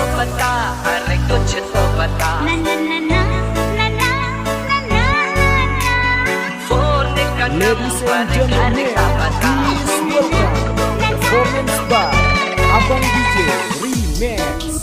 तो पता अरे कुछ तो पता Performance by Abang DJ Remix